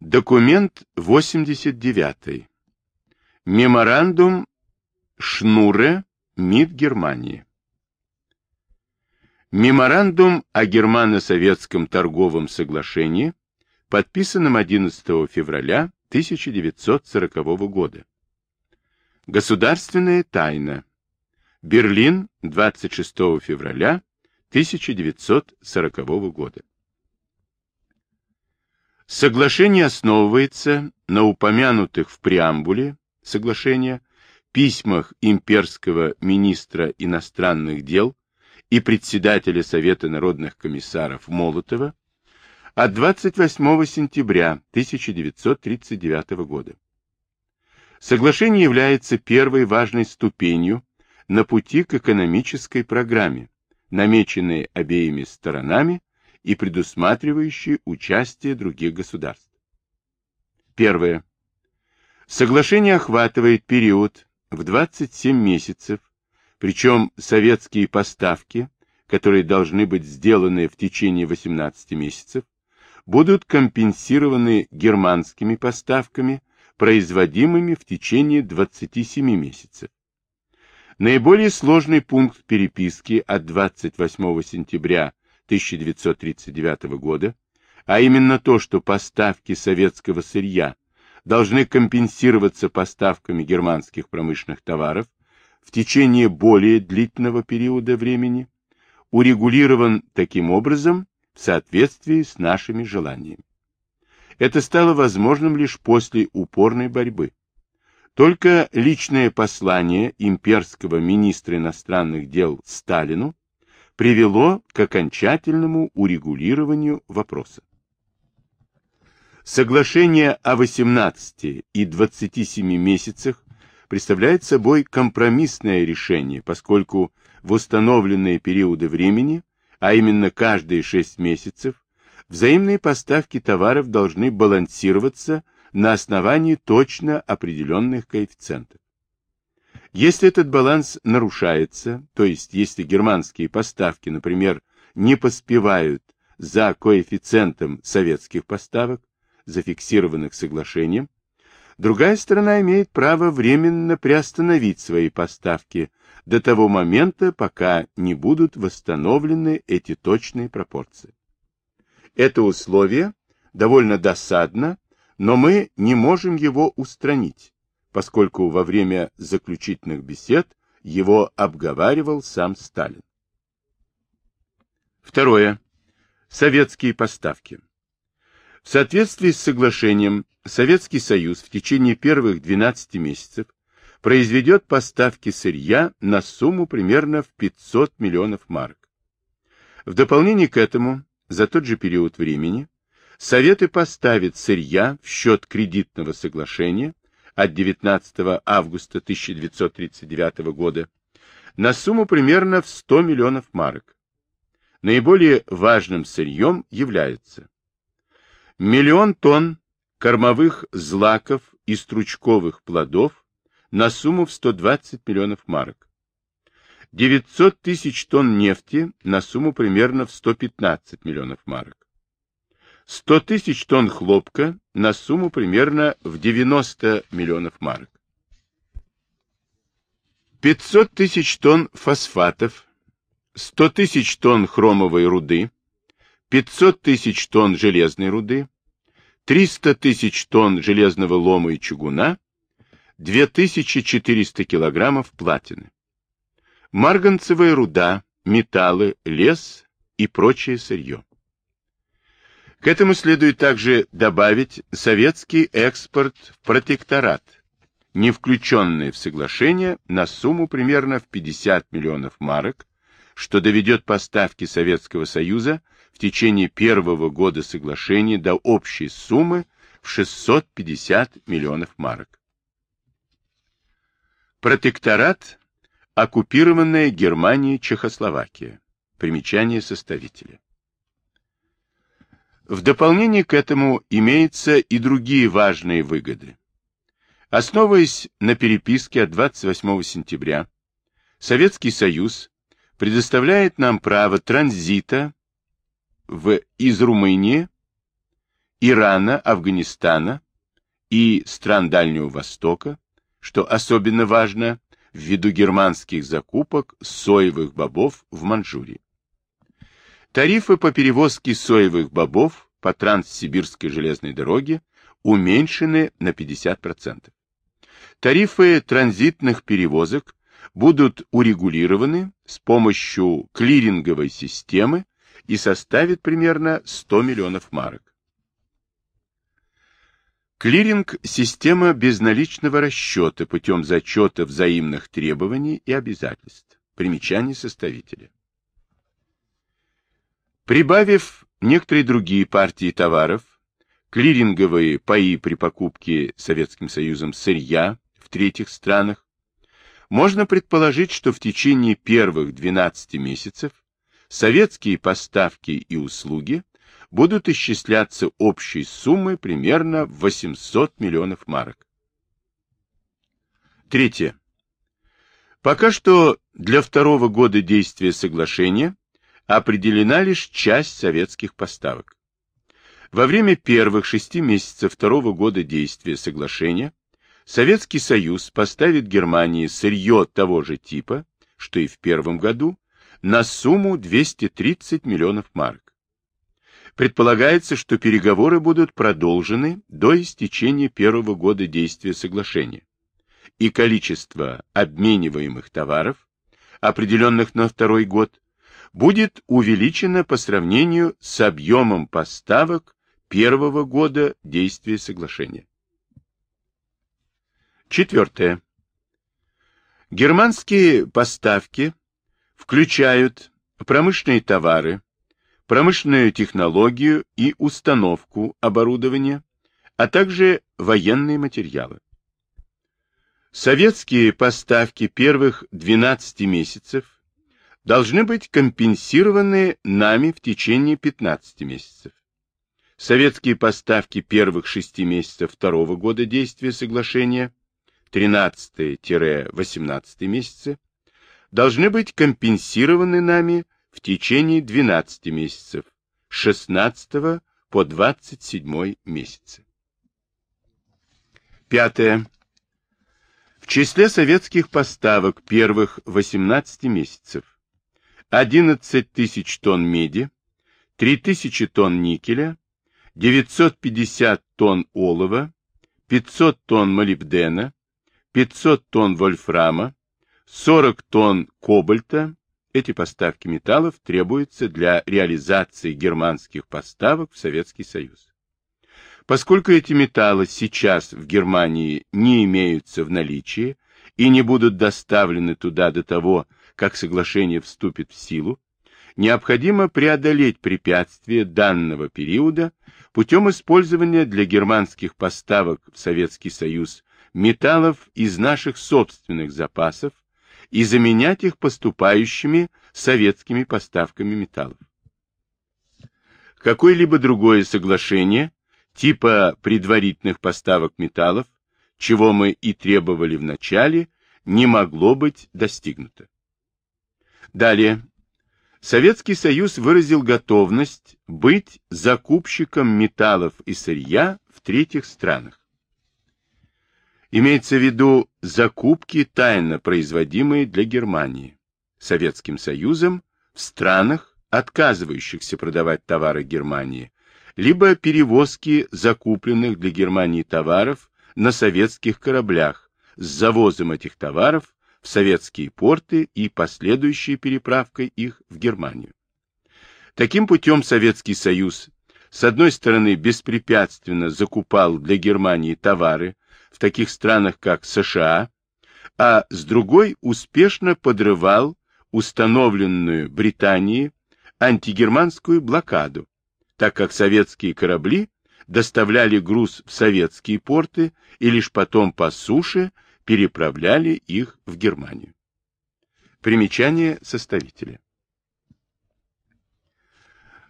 Документ 89. Меморандум Шнуре, МИД Германии. Меморандум о германо-советском торговом соглашении, подписанном 11 февраля 1940 года. Государственная тайна. Берлин, 26 февраля 1940 года. Соглашение основывается на упомянутых в преамбуле соглашения письмах имперского министра иностранных дел и председателя Совета народных комиссаров Молотова от 28 сентября 1939 года. Соглашение является первой важной ступенью на пути к экономической программе, намеченной обеими сторонами и предусматривающие участие других государств. Первое. Соглашение охватывает период в 27 месяцев, причем советские поставки, которые должны быть сделаны в течение 18 месяцев, будут компенсированы германскими поставками, производимыми в течение 27 месяцев. Наиболее сложный пункт переписки от 28 сентября 1939 года, а именно то, что поставки советского сырья должны компенсироваться поставками германских промышленных товаров в течение более длительного периода времени, урегулирован таким образом в соответствии с нашими желаниями. Это стало возможным лишь после упорной борьбы. Только личное послание имперского министра иностранных дел Сталину привело к окончательному урегулированию вопроса. Соглашение о 18 и 27 месяцах представляет собой компромиссное решение, поскольку в установленные периоды времени, а именно каждые 6 месяцев, взаимные поставки товаров должны балансироваться на основании точно определенных коэффициентов. Если этот баланс нарушается, то есть если германские поставки, например, не поспевают за коэффициентом советских поставок, зафиксированных соглашением, другая сторона имеет право временно приостановить свои поставки до того момента, пока не будут восстановлены эти точные пропорции. Это условие довольно досадно, но мы не можем его устранить, поскольку во время заключительных бесед его обговаривал сам Сталин. Второе. Советские поставки. В соответствии с соглашением Советский Союз в течение первых 12 месяцев произведет поставки сырья на сумму примерно в 500 миллионов марок. В дополнение к этому, за тот же период времени, Советы поставят сырья в счет кредитного соглашения от 19 августа 1939 года на сумму примерно в 100 миллионов марок. Наиболее важным сырьем является миллион тонн кормовых злаков и стручковых плодов на сумму в 120 миллионов марок, 900 тысяч тонн нефти на сумму примерно в 115 миллионов марок, 100 тысяч тонн хлопка на сумму примерно в 90 миллионов марок. 500 тысяч тонн фосфатов, 100 тысяч тонн хромовой руды, 500 тысяч тонн железной руды, 300 тысяч тонн железного лома и чугуна, 2400 килограммов платины. Марганцевая руда, металлы, лес и прочее сырье. К этому следует также добавить советский экспорт в протекторат, не включенный в соглашение на сумму примерно в 50 миллионов марок, что доведет поставки Советского Союза в течение первого года соглашения до общей суммы в 650 миллионов марок. Протекторат – оккупированная Германия Чехословакия. Примечание составителя. В дополнение к этому имеются и другие важные выгоды. Основываясь на переписке от 28 сентября, Советский Союз предоставляет нам право транзита в, из Румынии Ирана, Афганистана и стран Дальнего Востока, что особенно важно ввиду германских закупок соевых бобов в Манчжурии. Тарифы по перевозке соевых бобов по Транссибирской железной дороге уменьшены на 50%. Тарифы транзитных перевозок будут урегулированы с помощью клиринговой системы и составят примерно 100 миллионов марок. Клиринг – система безналичного расчета путем зачета взаимных требований и обязательств. Примечание составителя. Прибавив некоторые другие партии товаров, клиринговые паи при покупке Советским Союзом сырья в третьих странах, можно предположить, что в течение первых 12 месяцев советские поставки и услуги будут исчисляться общей суммой примерно 800 миллионов марок. Третье. Пока что для второго года действия соглашения определена лишь часть советских поставок. Во время первых шести месяцев второго года действия соглашения Советский Союз поставит Германии сырье того же типа, что и в первом году, на сумму 230 миллионов марок. Предполагается, что переговоры будут продолжены до истечения первого года действия соглашения, и количество обмениваемых товаров, определенных на второй год, будет увеличено по сравнению с объемом поставок первого года действия соглашения. Четвертое. Германские поставки включают промышленные товары, промышленную технологию и установку оборудования, а также военные материалы. Советские поставки первых 12 месяцев должны быть компенсированы нами в течение 15 месяцев. Советские поставки первых 6 месяцев второго года действия соглашения 13-18 месяцы, должны быть компенсированы нами в течение 12 месяцев, 16 по 27 месяцы. Пятое. В числе советских поставок первых 18 месяцев 11 тысяч тонн меди, 3000 тонн никеля, 950 тонн олова, 500 тонн молибдена, 500 тонн вольфрама, 40 тонн кобальта. Эти поставки металлов требуются для реализации германских поставок в Советский Союз. Поскольку эти металлы сейчас в Германии не имеются в наличии и не будут доставлены туда до того, как соглашение вступит в силу, необходимо преодолеть препятствия данного периода путем использования для германских поставок в Советский Союз металлов из наших собственных запасов и заменять их поступающими советскими поставками металлов. Какое-либо другое соглашение типа предварительных поставок металлов, чего мы и требовали в начале, не могло быть достигнуто. Далее. Советский Союз выразил готовность быть закупщиком металлов и сырья в третьих странах. Имеется в виду закупки, тайно производимые для Германии, Советским Союзом в странах, отказывающихся продавать товары Германии, либо перевозки закупленных для Германии товаров на советских кораблях с завозом этих товаров советские порты и последующей переправкой их в Германию. Таким путем Советский Союз с одной стороны беспрепятственно закупал для Германии товары, в таких странах, как США, а с другой успешно подрывал установленную Британией антигерманскую блокаду, так как советские корабли доставляли груз в советские порты и лишь потом по суше переправляли их в Германию. Примечание составителя.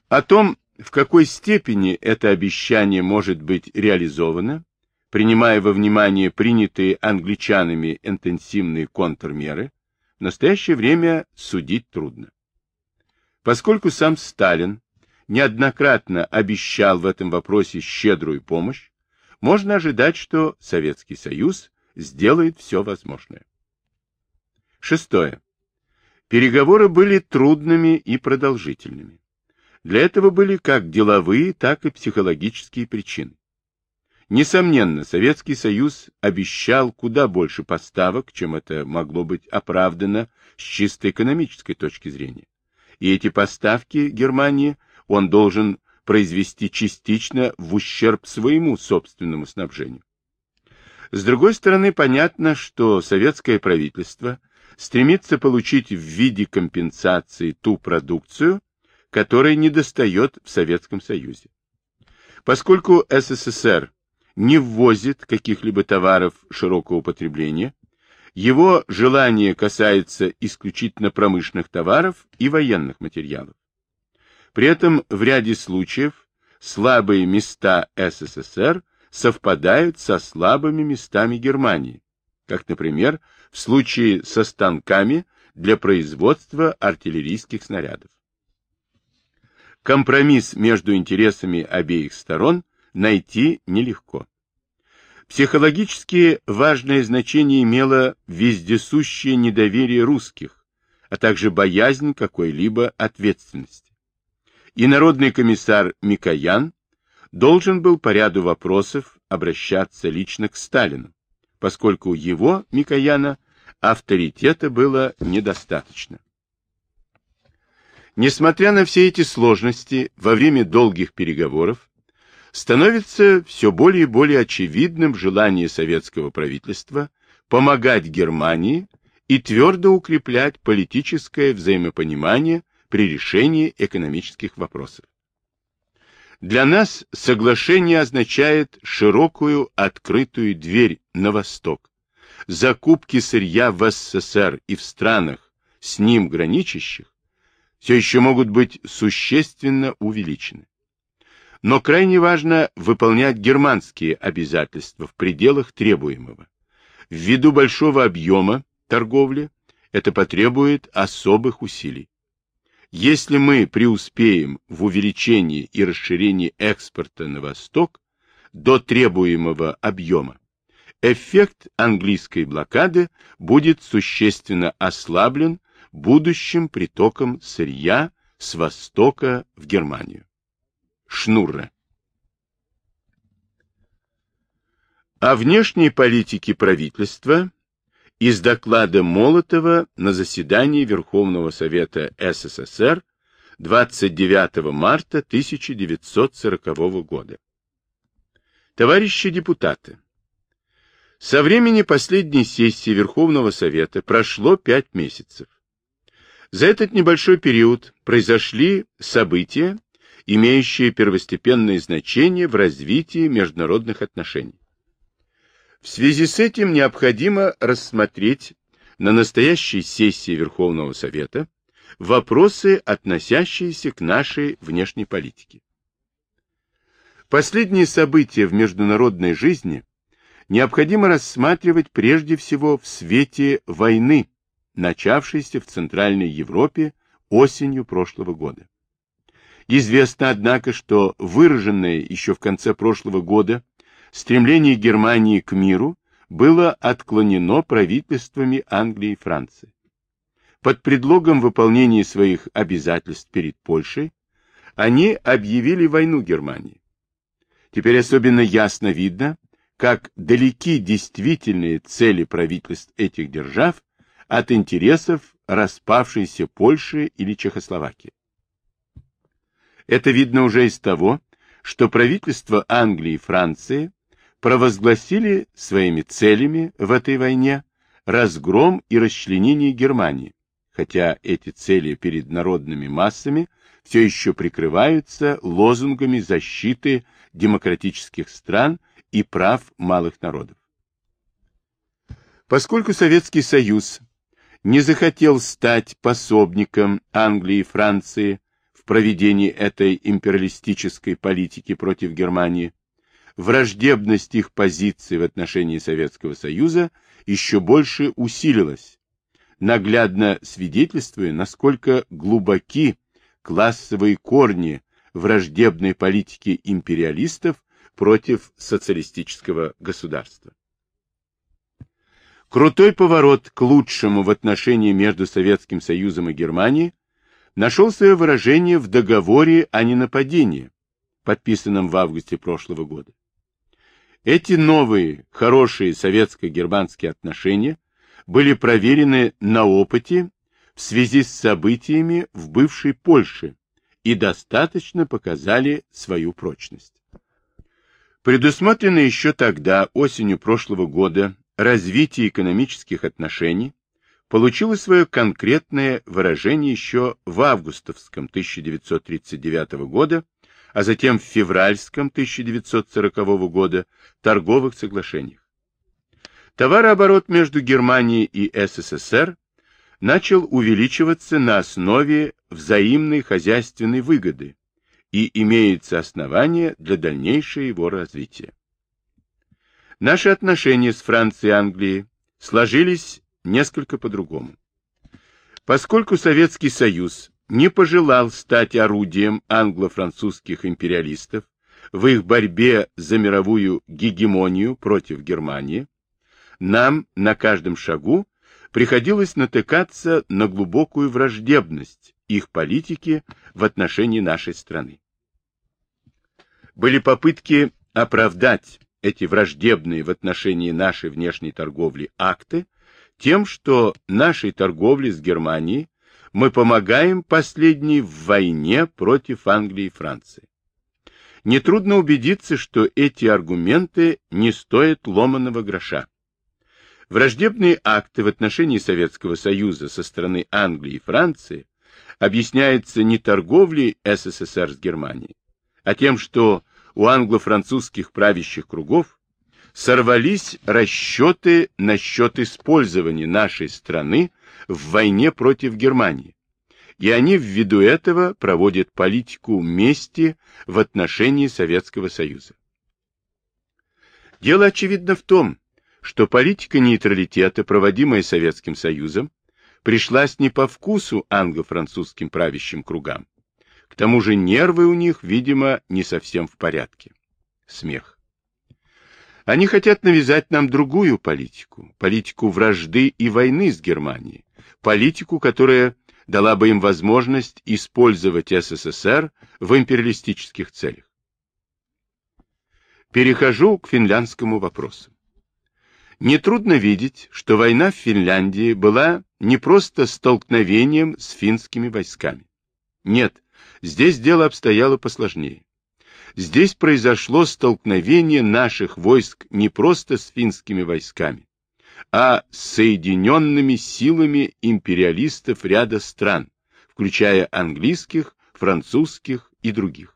О том, в какой степени это обещание может быть реализовано, принимая во внимание принятые англичанами интенсивные контрмеры, в настоящее время судить трудно. Поскольку сам Сталин неоднократно обещал в этом вопросе щедрую помощь, можно ожидать, что Советский Союз сделает все возможное. Шестое. Переговоры были трудными и продолжительными. Для этого были как деловые, так и психологические причины. Несомненно, Советский Союз обещал куда больше поставок, чем это могло быть оправдано с чисто экономической точки зрения. И эти поставки Германии он должен произвести частично в ущерб своему собственному снабжению. С другой стороны, понятно, что советское правительство стремится получить в виде компенсации ту продукцию, которая недостает в Советском Союзе. Поскольку СССР не ввозит каких-либо товаров широкого потребления, его желание касается исключительно промышленных товаров и военных материалов. При этом в ряде случаев слабые места СССР совпадают со слабыми местами Германии, как, например, в случае со станками для производства артиллерийских снарядов. Компромисс между интересами обеих сторон найти нелегко. Психологически важное значение имело вездесущее недоверие русских, а также боязнь какой-либо ответственности. И народный комиссар Микоян должен был по ряду вопросов обращаться лично к Сталину, поскольку его, Микояна, авторитета было недостаточно. Несмотря на все эти сложности, во время долгих переговоров становится все более и более очевидным желание советского правительства помогать Германии и твердо укреплять политическое взаимопонимание при решении экономических вопросов. Для нас соглашение означает широкую открытую дверь на восток. Закупки сырья в СССР и в странах, с ним граничащих, все еще могут быть существенно увеличены. Но крайне важно выполнять германские обязательства в пределах требуемого. Ввиду большого объема торговли это потребует особых усилий. Если мы преуспеем в увеличении и расширении экспорта на восток до требуемого объема, эффект английской блокады будет существенно ослаблен будущим притоком сырья с востока в Германию. Шнурра О внешней политике правительства из доклада Молотова на заседании Верховного Совета СССР 29 марта 1940 года. Товарищи депутаты, со времени последней сессии Верховного Совета прошло пять месяцев. За этот небольшой период произошли события, имеющие первостепенное значение в развитии международных отношений. В связи с этим необходимо рассмотреть на настоящей сессии Верховного Совета вопросы, относящиеся к нашей внешней политике. Последние события в международной жизни необходимо рассматривать прежде всего в свете войны, начавшейся в Центральной Европе осенью прошлого года. Известно, однако, что выраженное еще в конце прошлого года стремление Германии к миру было отклонено правительствами Англии и Франции. Под предлогом выполнения своих обязательств перед Польшей они объявили войну Германии. Теперь особенно ясно видно, как далеки действительные цели правительств этих держав от интересов распавшейся Польши или Чехословакии. Это видно уже из того, что правительства Англии и Франции провозгласили своими целями в этой войне разгром и расчленение Германии, хотя эти цели перед народными массами все еще прикрываются лозунгами защиты демократических стран и прав малых народов. Поскольку Советский Союз не захотел стать пособником Англии и Франции в проведении этой империалистической политики против Германии, враждебность их позиции в отношении Советского Союза еще больше усилилась, наглядно свидетельствуя, насколько глубоки классовые корни враждебной политики империалистов против социалистического государства. Крутой поворот к лучшему в отношении между Советским Союзом и Германией нашел свое выражение в договоре о ненападении, подписанном в августе прошлого года. Эти новые, хорошие советско-германские отношения были проверены на опыте в связи с событиями в бывшей Польше и достаточно показали свою прочность. Предусмотрено еще тогда, осенью прошлого года, развитие экономических отношений получило свое конкретное выражение еще в августовском 1939 года а затем в февральском 1940 года торговых соглашениях. Товарооборот между Германией и СССР начал увеличиваться на основе взаимной хозяйственной выгоды и имеется основание для дальнейшего его развития. Наши отношения с Францией и Англией сложились несколько по-другому. Поскольку Советский Союз не пожелал стать орудием англо-французских империалистов в их борьбе за мировую гегемонию против Германии, нам на каждом шагу приходилось натыкаться на глубокую враждебность их политики в отношении нашей страны. Были попытки оправдать эти враждебные в отношении нашей внешней торговли акты тем, что нашей торговле с Германией мы помогаем последней в войне против Англии и Франции. Нетрудно убедиться, что эти аргументы не стоят ломаного гроша. Враждебные акты в отношении Советского Союза со стороны Англии и Франции объясняются не торговлей СССР с Германией, а тем, что у англо-французских правящих кругов сорвались расчеты насчет использования нашей страны в войне против Германии, и они ввиду этого проводят политику мести в отношении Советского Союза. Дело очевидно в том, что политика нейтралитета, проводимая Советским Союзом, пришлась не по вкусу англо-французским правящим кругам. К тому же нервы у них, видимо, не совсем в порядке. Смех. Они хотят навязать нам другую политику, политику вражды и войны с Германией, политику, которая дала бы им возможность использовать СССР в империалистических целях. Перехожу к финляндскому вопросу. Нетрудно видеть, что война в Финляндии была не просто столкновением с финскими войсками. Нет, здесь дело обстояло посложнее. Здесь произошло столкновение наших войск не просто с финскими войсками, а с соединенными силами империалистов ряда стран, включая английских, французских и других.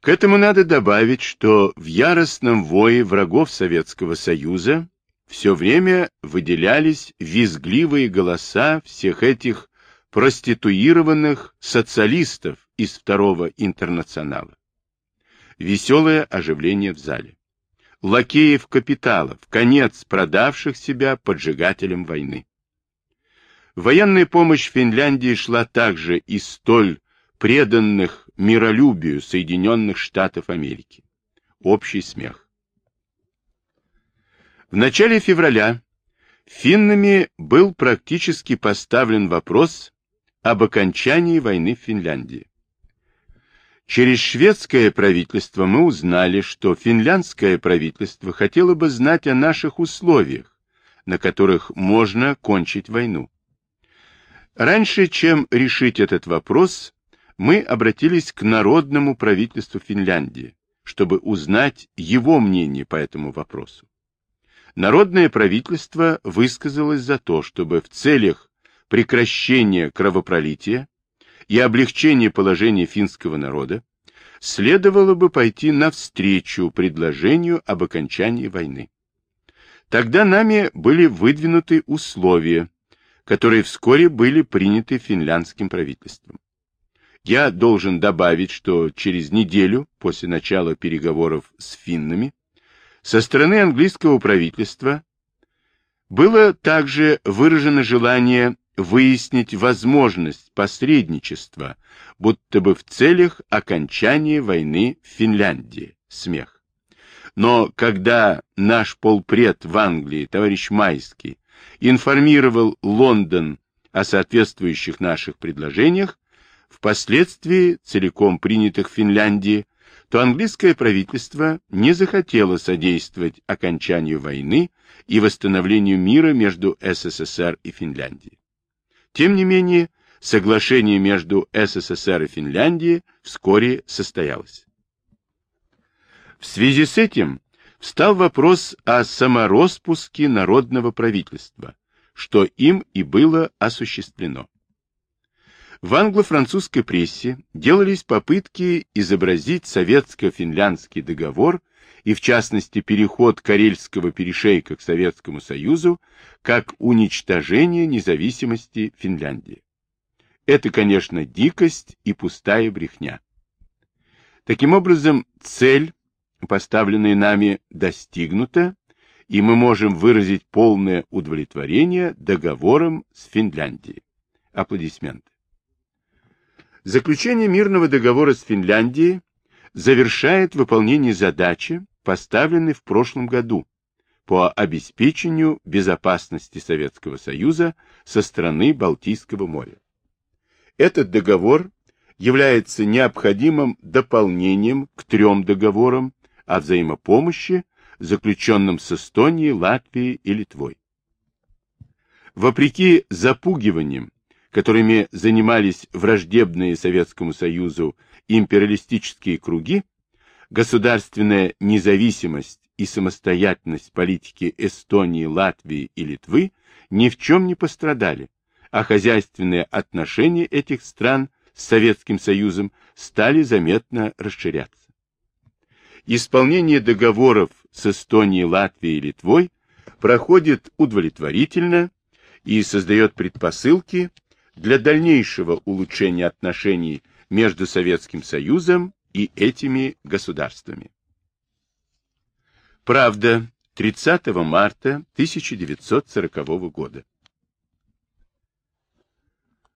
К этому надо добавить, что в яростном вое врагов Советского Союза все время выделялись визгливые голоса всех этих проституированных социалистов из Второго интернационала веселое оживление в зале. Лакеев-капиталов, конец продавших себя поджигателям войны. Военная помощь Финляндии шла также из столь преданных миролюбию Соединенных Штатов Америки. Общий смех. В начале февраля финнами был практически поставлен вопрос об окончании войны в Финляндии. Через шведское правительство мы узнали, что финляндское правительство хотело бы знать о наших условиях, на которых можно кончить войну. Раньше, чем решить этот вопрос, мы обратились к народному правительству Финляндии, чтобы узнать его мнение по этому вопросу. Народное правительство высказалось за то, чтобы в целях прекращения кровопролития и облегчение положения финского народа, следовало бы пойти навстречу предложению об окончании войны. Тогда нами были выдвинуты условия, которые вскоре были приняты финляндским правительством. Я должен добавить, что через неделю после начала переговоров с финнами со стороны английского правительства было также выражено желание выяснить возможность посредничества, будто бы в целях окончания войны в Финляндии. Смех. Но когда наш полпред в Англии, товарищ Майский, информировал Лондон о соответствующих наших предложениях, впоследствии целиком принятых в Финляндии, то английское правительство не захотело содействовать окончанию войны и восстановлению мира между СССР и Финляндией. Тем не менее, соглашение между СССР и Финляндией вскоре состоялось. В связи с этим встал вопрос о самороспуске народного правительства, что им и было осуществлено. В англо-французской прессе делались попытки изобразить советско-финляндский договор и, в частности, переход Карельского перешейка к Советскому Союзу как уничтожение независимости Финляндии. Это, конечно, дикость и пустая брехня. Таким образом, цель, поставленная нами, достигнута, и мы можем выразить полное удовлетворение договором с Финляндией. Аплодисменты. Заключение мирного договора с Финляндией завершает выполнение задачи, поставленной в прошлом году по обеспечению безопасности Советского Союза со стороны Балтийского моря. Этот договор является необходимым дополнением к трем договорам о взаимопомощи, заключенным с Эстонией, Латвией и Литвой. Вопреки запугиваниям которыми занимались враждебные Советскому Союзу империалистические круги, государственная независимость и самостоятельность политики Эстонии, Латвии и Литвы ни в чем не пострадали, а хозяйственные отношения этих стран с Советским Союзом стали заметно расширяться. Исполнение договоров с Эстонией, Латвией и Литвой проходит удовлетворительно и создает предпосылки для дальнейшего улучшения отношений между Советским Союзом и этими государствами. Правда, 30 марта 1940 года.